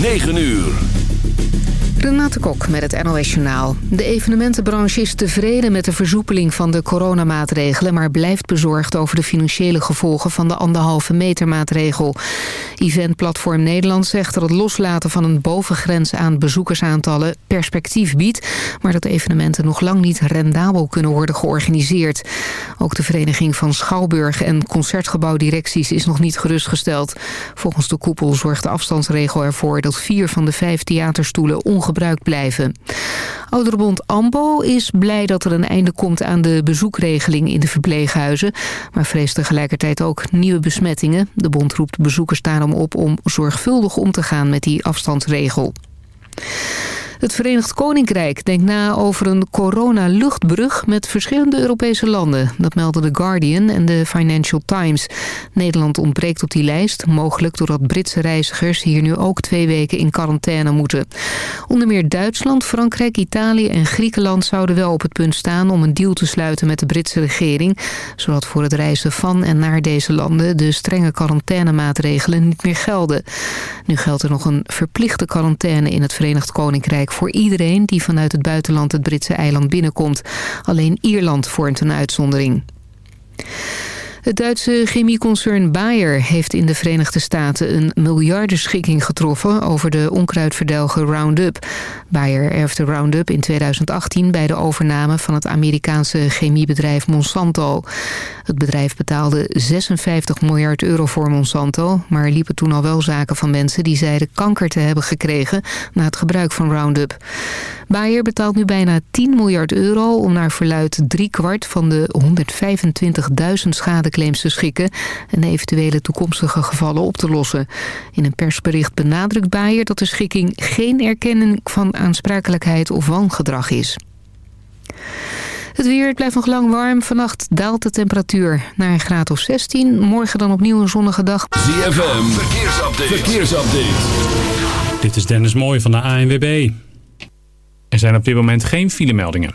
9 uur. Renate Kok met het NOS Journaal. De evenementenbranche is tevreden met de versoepeling van de coronamaatregelen... maar blijft bezorgd over de financiële gevolgen van de anderhalve meter maatregel. Eventplatform Nederland zegt dat het loslaten van een bovengrens aan bezoekersaantallen perspectief biedt... maar dat evenementen nog lang niet rendabel kunnen worden georganiseerd. Ook de Vereniging van Schouwburg en Concertgebouwdirecties is nog niet gerustgesteld. Volgens de koepel zorgt de afstandsregel ervoor dat vier van de vijf theaterstoelen gebruikt blijven. Ouderbond AMBO is blij dat er een einde komt aan de bezoekregeling in de verpleeghuizen, maar vreest tegelijkertijd ook nieuwe besmettingen. De bond roept bezoekers daarom op om zorgvuldig om te gaan met die afstandsregel. Het Verenigd Koninkrijk denkt na over een corona-luchtbrug met verschillende Europese landen. Dat melden The Guardian en de Financial Times. Nederland ontbreekt op die lijst, mogelijk doordat Britse reizigers hier nu ook twee weken in quarantaine moeten. Onder meer Duitsland, Frankrijk, Italië en Griekenland zouden wel op het punt staan om een deal te sluiten met de Britse regering, zodat voor het reizen van en naar deze landen de strenge quarantainemaatregelen niet meer gelden. Nu geldt er nog een verplichte quarantaine in het Verenigd Koninkrijk voor iedereen die vanuit het buitenland het Britse eiland binnenkomt. Alleen Ierland vormt een uitzondering. Het Duitse chemieconcern Bayer heeft in de Verenigde Staten een miljardenschikking getroffen over de onkruidverdelger Roundup. Bayer erfde Roundup in 2018 bij de overname van het Amerikaanse chemiebedrijf Monsanto. Het bedrijf betaalde 56 miljard euro voor Monsanto, maar er liepen toen al wel zaken van mensen die zeiden kanker te hebben gekregen na het gebruik van Roundup. Bayer betaalt nu bijna 10 miljard euro om naar verluid kwart van de 125.000 schadeclaims te schikken en eventuele toekomstige gevallen op te lossen. In een persbericht benadrukt Bayer dat de schikking geen erkenning van aansprakelijkheid of wangedrag is. Het weer blijft nog lang warm. Vannacht daalt de temperatuur naar een graad of 16. Morgen dan opnieuw een zonnige dag. ZFM, verkeersupdate. verkeersupdate. Dit is Dennis Mooij van de ANWB. Er zijn op dit moment geen filemeldingen.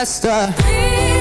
Faster.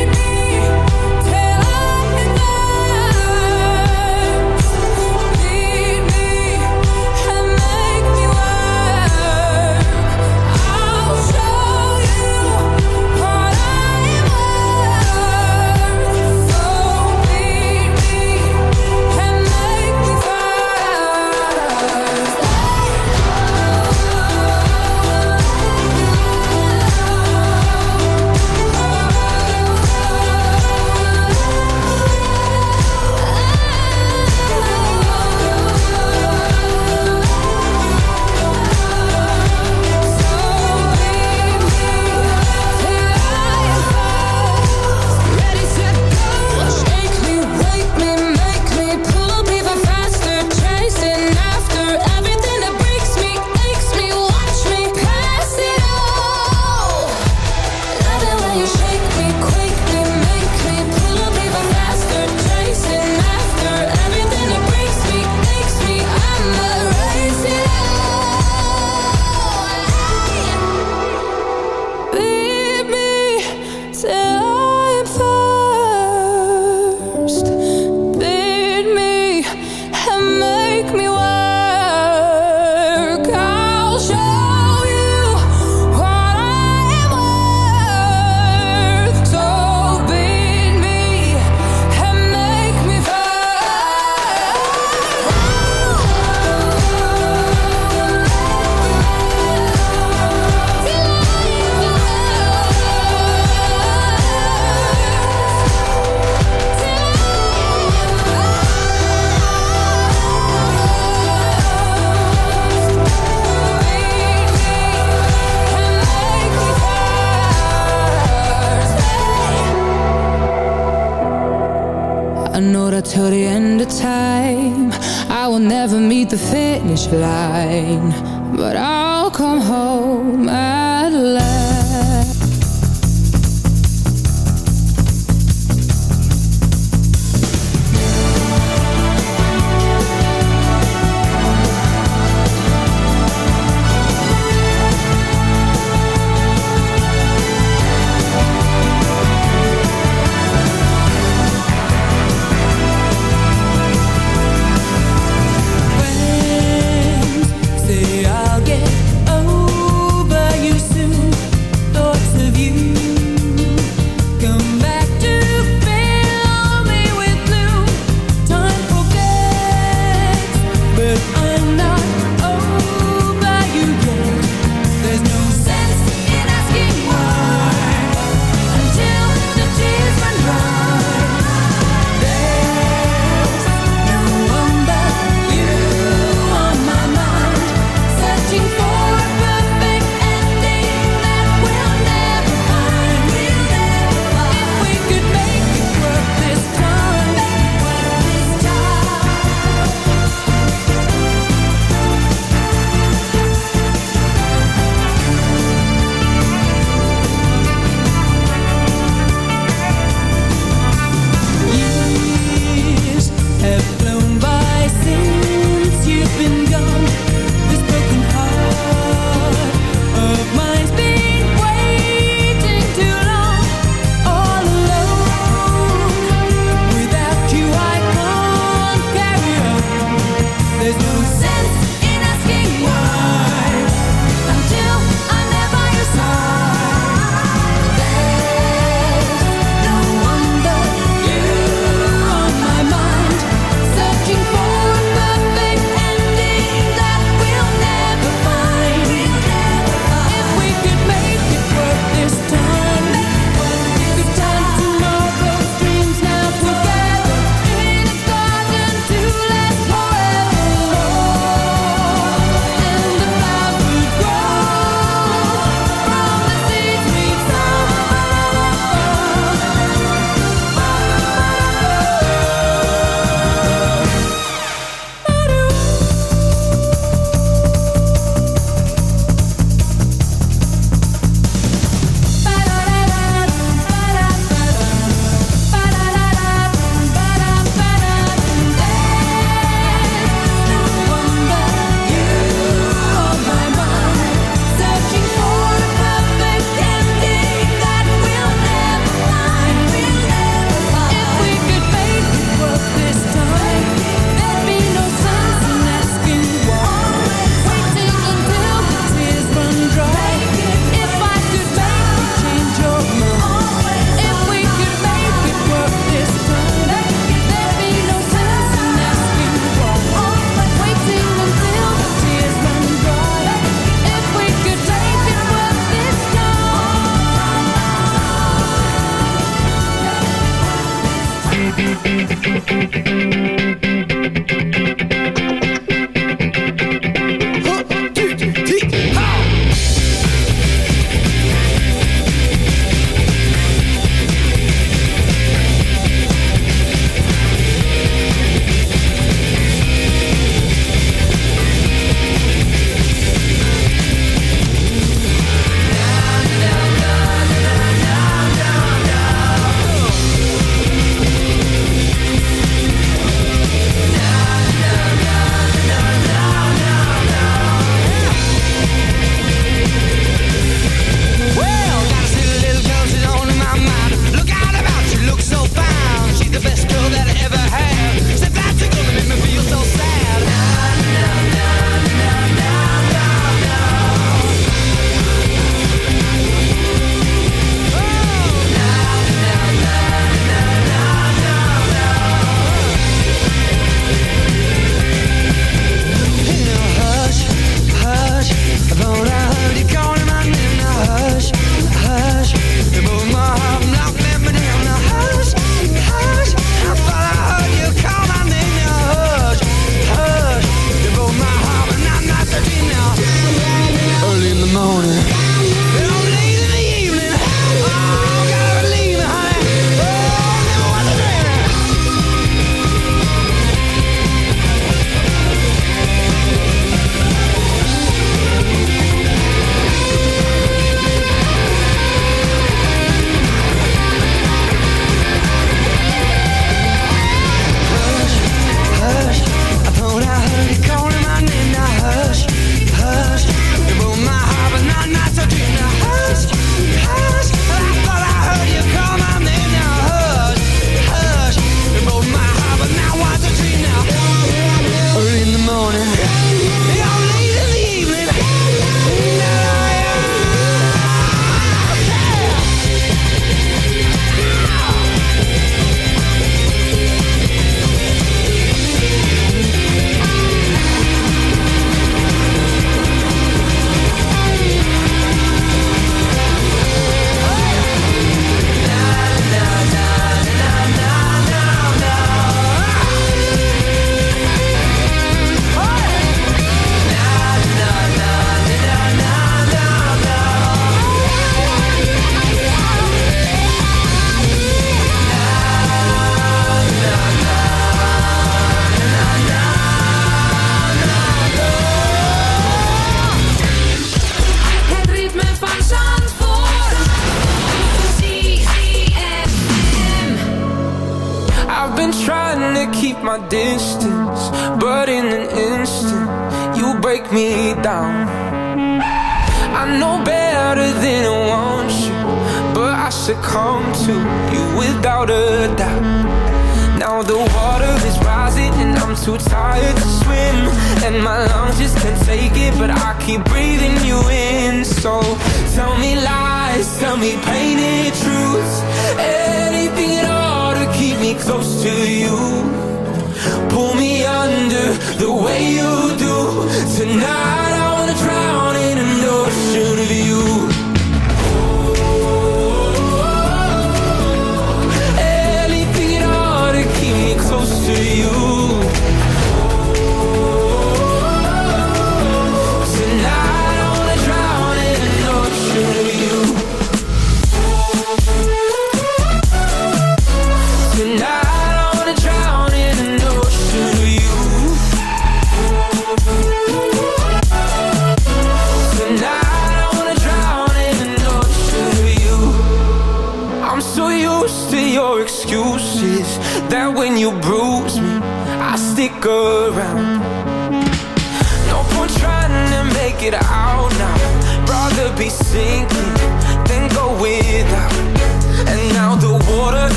fly.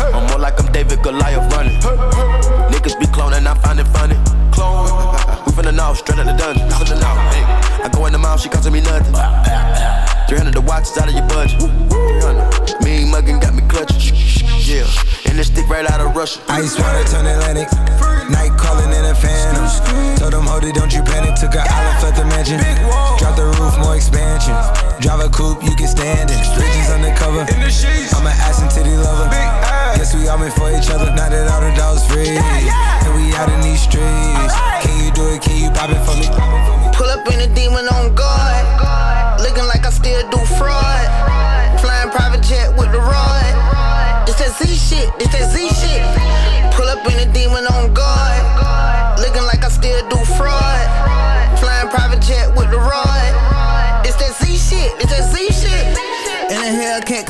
I'm more like I'm David Goliath running. Niggas be cloning, I find it funny. Clone. We finna know, straight out the dungeon. Finna know. I go in the mouth, she costing me nothing. 300 the watch is out of your budget. Me muggin' got me clutching. Yeah, and they stick right out of Russia. Ice water turn Atlantic. Night calling in a phantom. Told them, hold it, don't you panic. Took a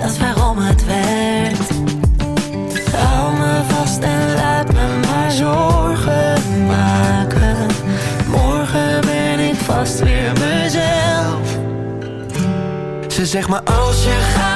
Dat is waarom het werkt. Hou me vast en laat me maar zorgen maken. Morgen ben ik vast weer mezelf. Ze zegt me oh, als je gaat.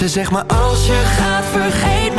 Ze zegt maar als je gaat vergeten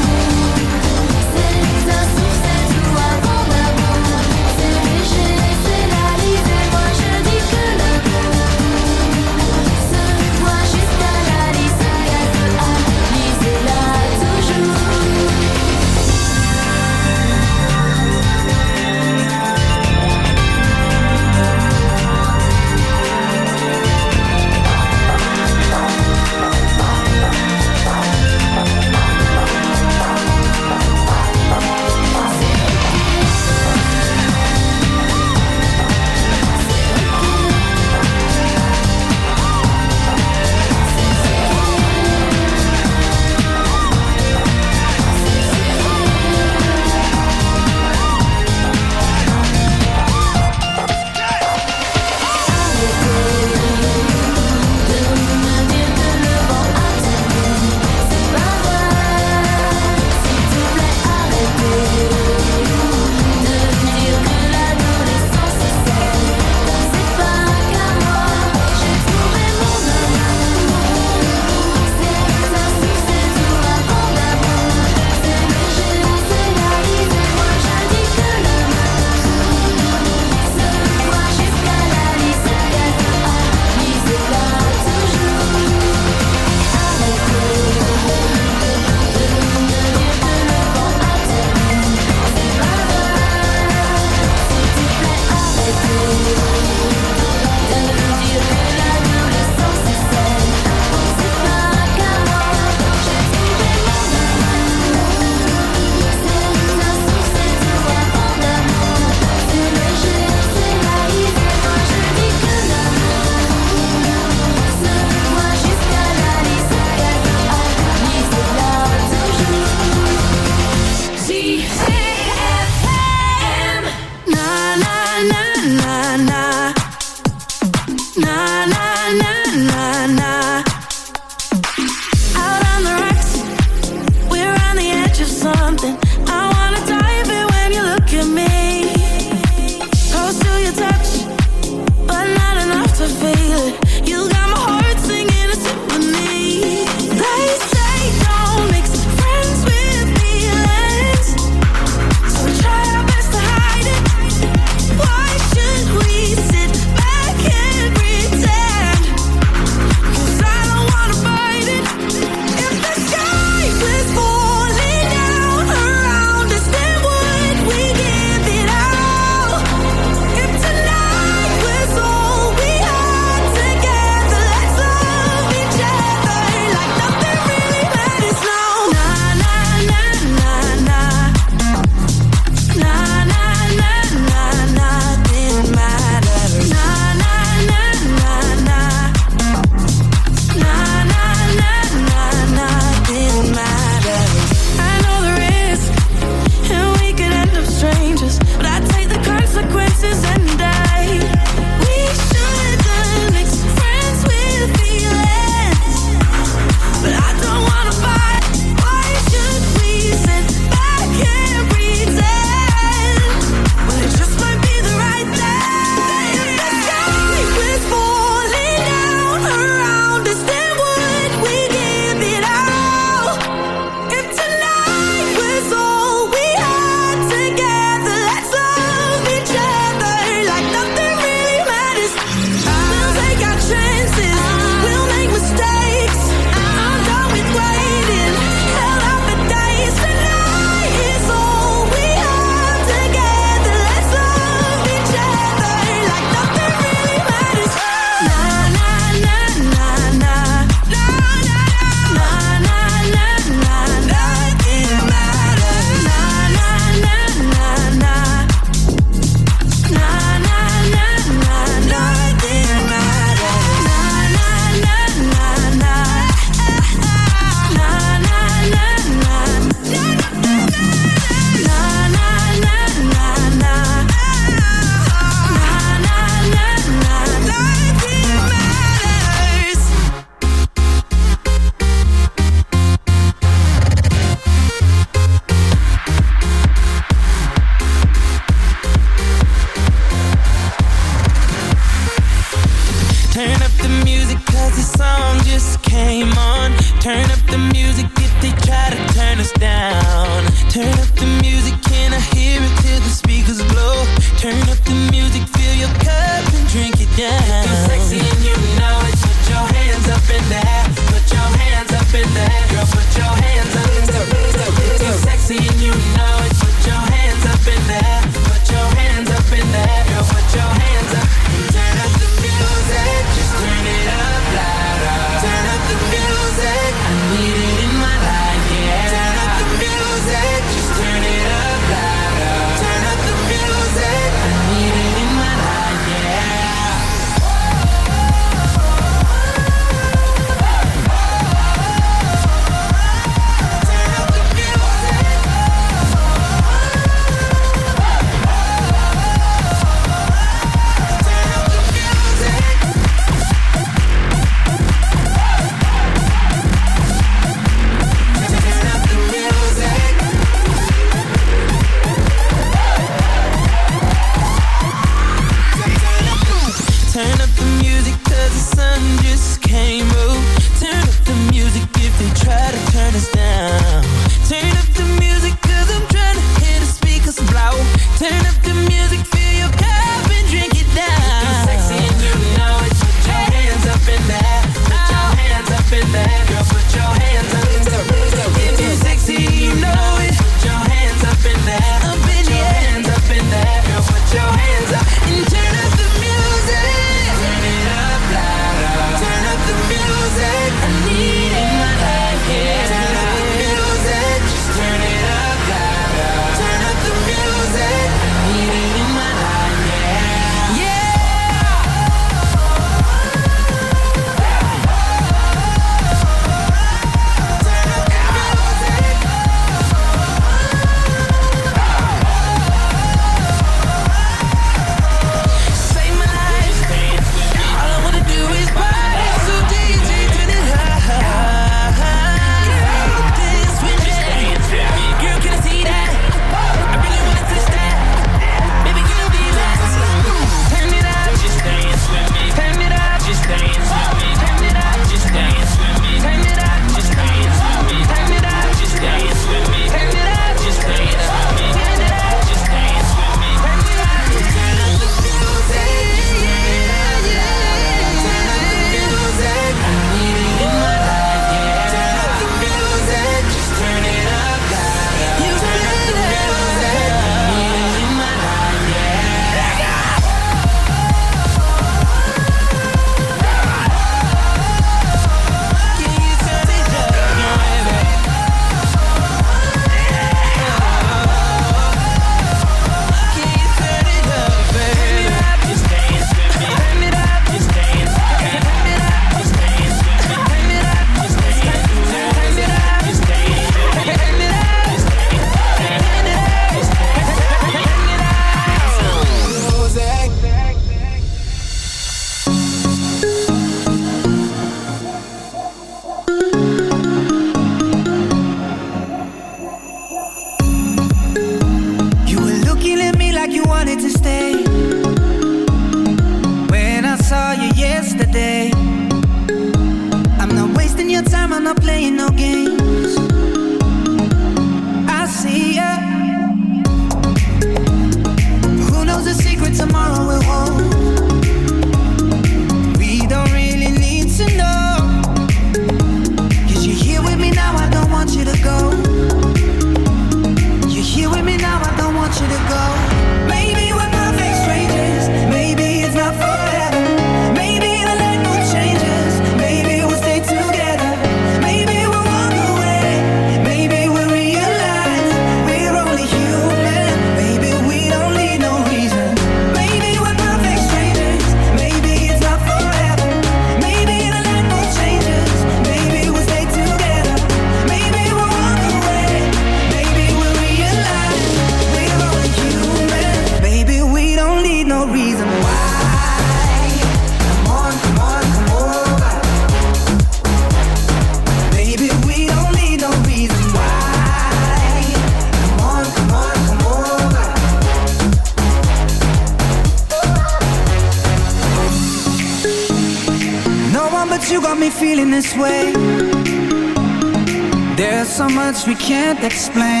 we can't explain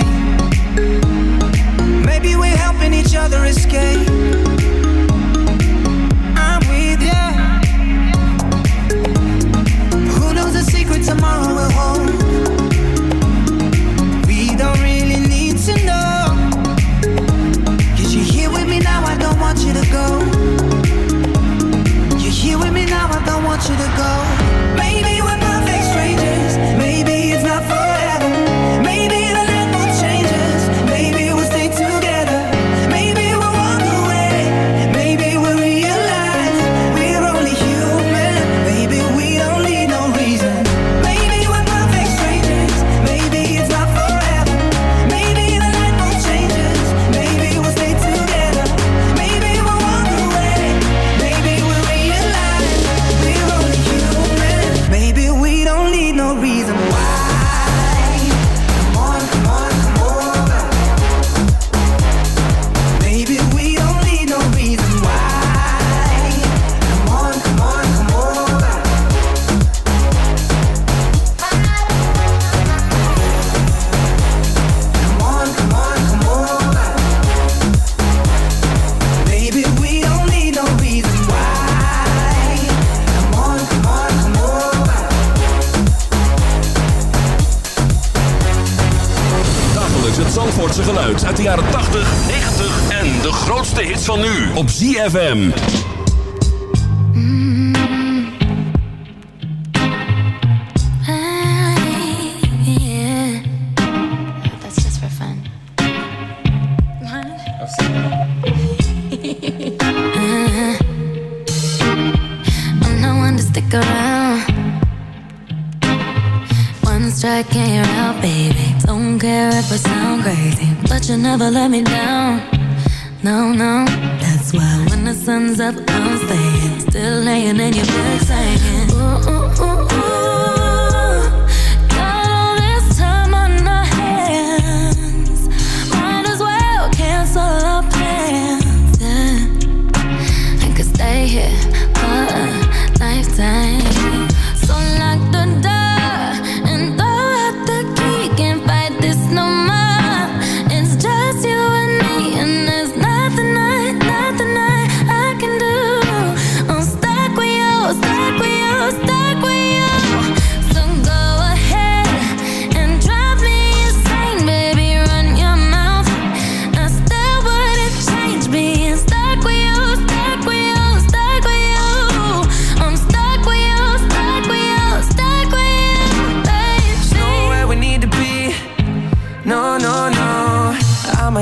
ZFM.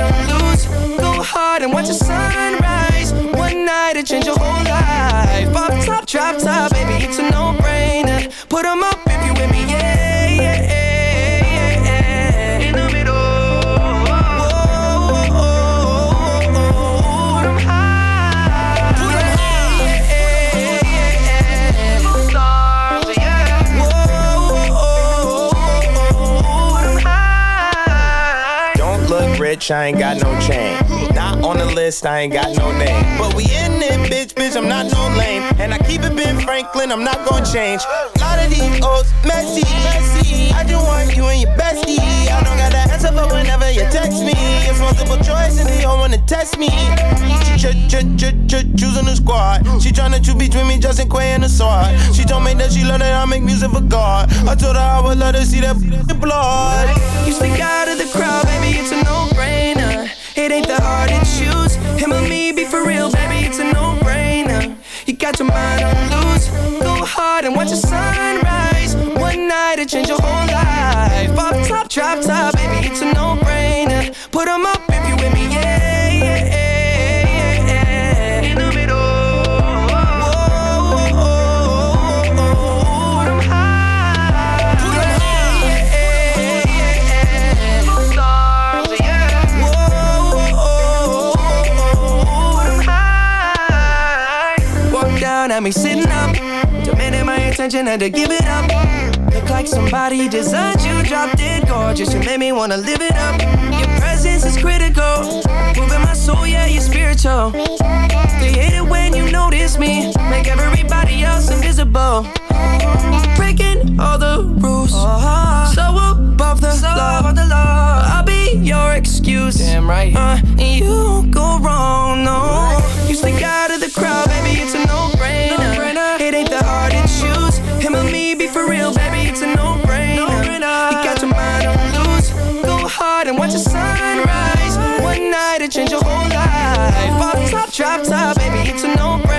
Mind on. Go hard and watch the sunrise. One night to change your whole life. Off top, drop top, baby, it's a no-brainer. Put up rich, I ain't got no chain. Not on the list, I ain't got no name. But we in bitch, I'm not no lame. And I keep it Ben Franklin, I'm not gonna change. lot of these old messy, messy. I just want you and your bestie. I don't got the answer for whenever you text me. It's multiple choice and they don't wanna test me. Ch ch ch ch choosing the squad. She tryna choose between me, Justin Quay and the sword. She told me that she love that I make music for God. I told her I would let her see that blood. You stick out of the crowd, baby, it's a no-brainer. It ain't that hard to choose. Him or me, be for real, baby, it's a no-brainer. Got your mind on loose. Go hard and watch the sunrise. One night to change your whole life. Off top, drop top, baby, it's a no-brainer. Put 'em up attention, had to give it up. Look like somebody designed you, dropped it gorgeous. You made me wanna live it up. Your presence is critical, moving my soul, yeah, you're spiritual. They hate it when you notice me, make everybody else invisible. Breaking all the rules, so above the, law. I'll be your excuse, damn right. Uh, it's a no-brainer.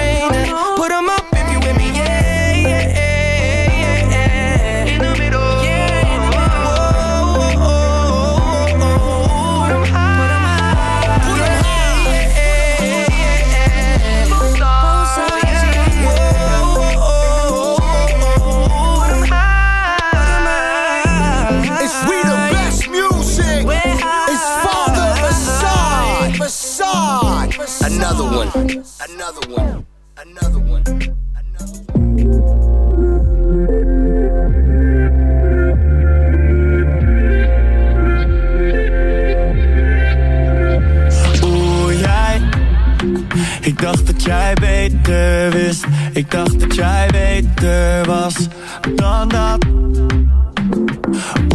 Another one. Another one. Oeh, jij. Ik dacht dat jij beter wist. Ik dacht dat jij beter was dan dat.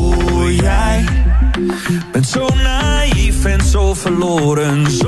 Oeh, jij. Bent zo naïef en zo verloren. Zo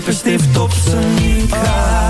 lippenstift op zijn kraag.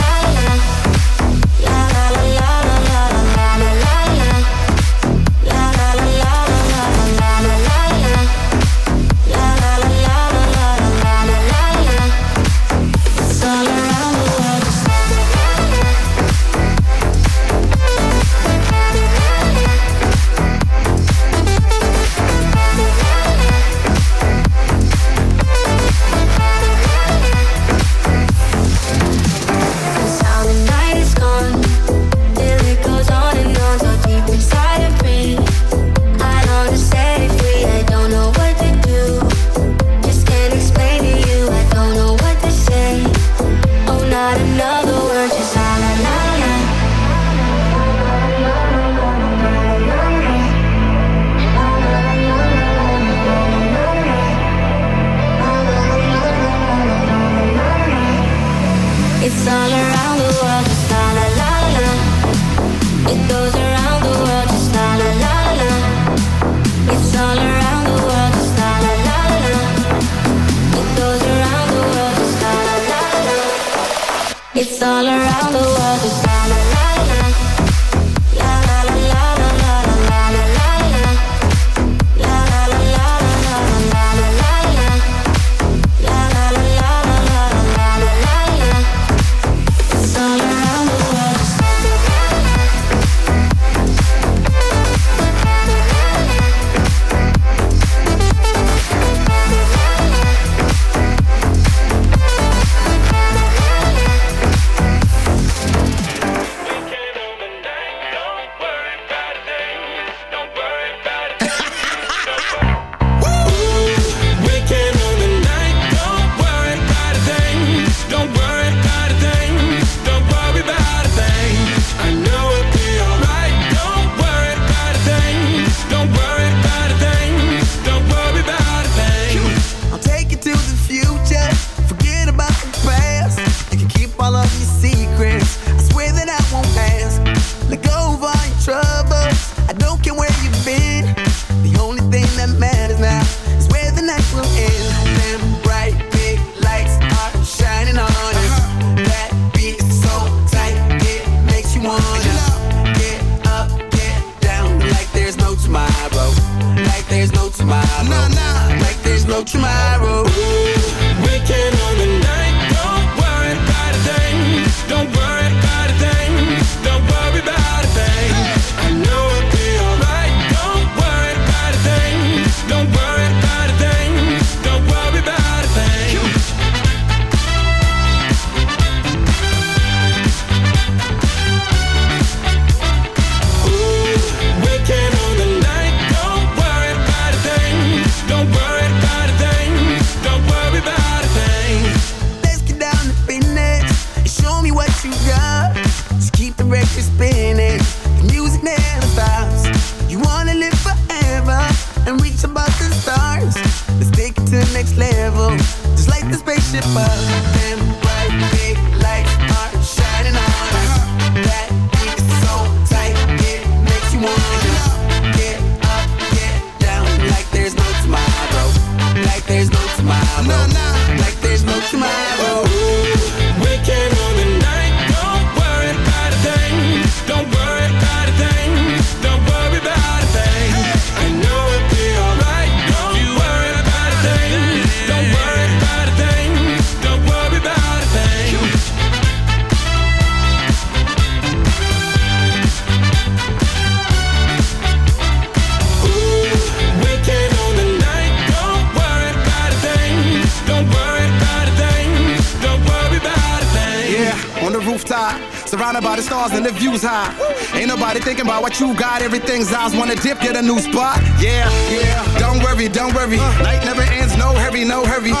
the dip, get a new spot. Yeah, yeah. Don't worry, don't worry. Uh, Night never ends, no hurry, no hurry. Uh,